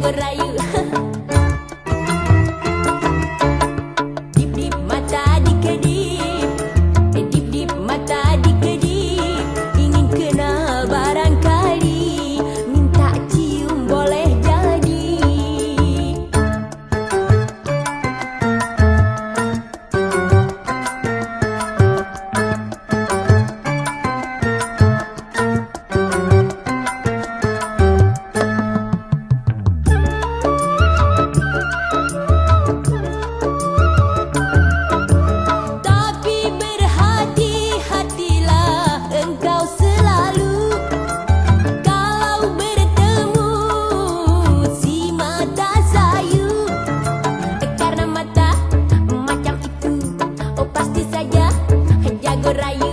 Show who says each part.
Speaker 1: berrayu saja. Jago rayu